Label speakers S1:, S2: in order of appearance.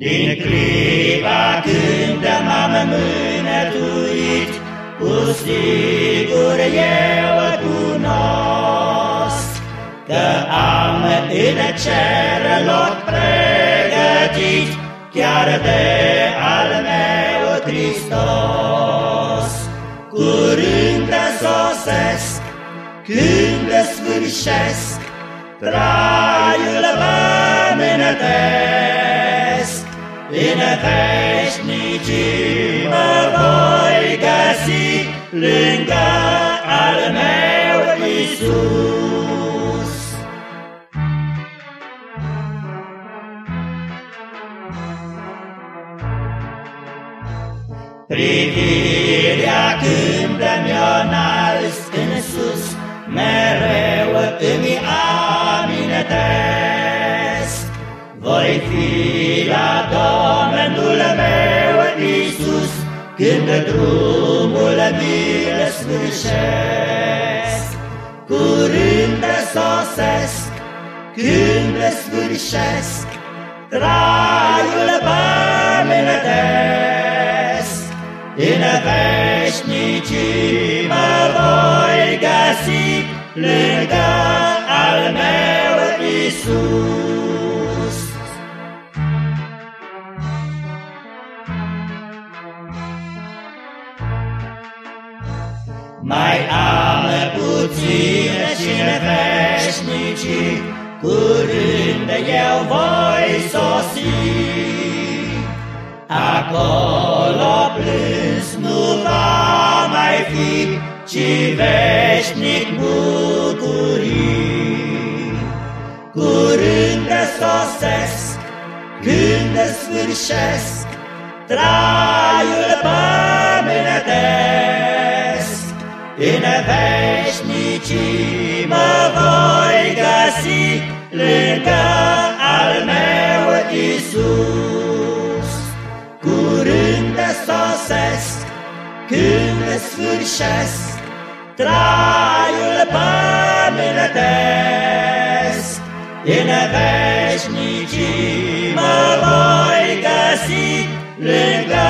S1: Din clipa când m-am mânătuit, Cu sigur eu cunosc Că am în cer loc pregătit, Chiar de al meu Hristos. Curând sosesc, când sfârșesc, Traiul pământesc, În veșnicii mă voi găsi, Lângă al meu Iisus. Privirea când mi-o în sus, Mereu îmi Voi fi la Domnul meu Iisus, Când drumul mi-l sfârșesc. Curând sosesc, când sfârșesc, Traiul pământesc, În veșnicii mă voi găsi, Lângă al meu Iisus. Mai am puțin și în veșnicii, Curând eu voi sosi. Acolo plâns nu va mai fi, Ci veșnic bucurii. Curând sosesc, când sfârșesc, Traiul pământesc, În veșnicii mă voi găsi, Lângă al meu Iisus. Curând sosesc, când sfârșesc, Traiul pământesc, În veșnicii mă voi găsi, Lângă